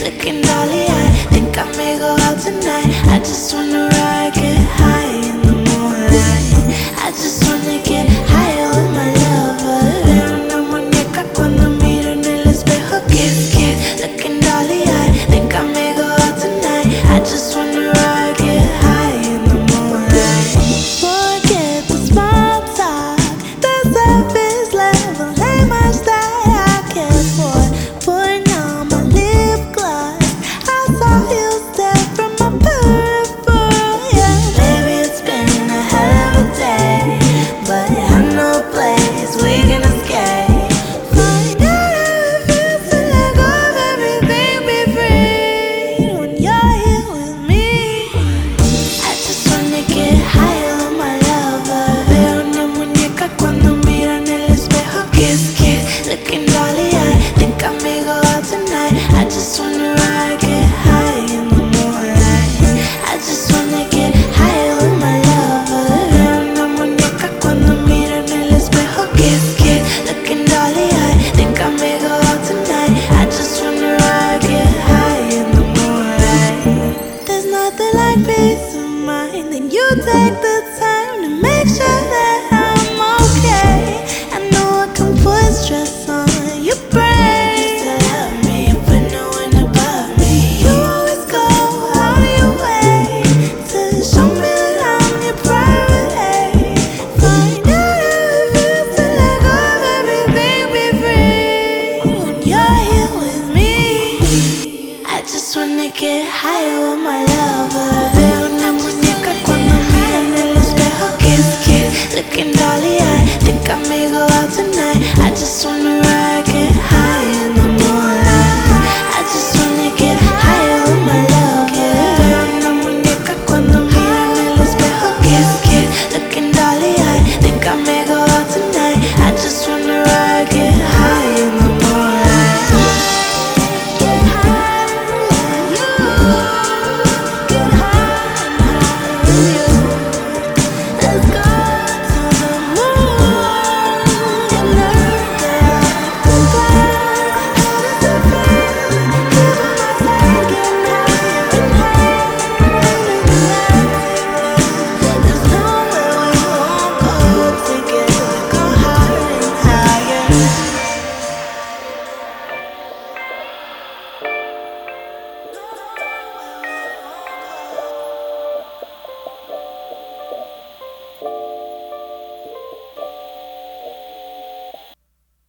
Looking dolly eyed, think I may go out tonight. I just wanna. then you take the time to make sure that I'm okay. I know I can put stress on your brain. You to love me, but no one above me. You always go all of your way to show me that I'm your priority. Find out if you feels to let go of everything, be free. When you're here with me, I just wanna get higher with my lover. Let go.